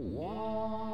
Wow.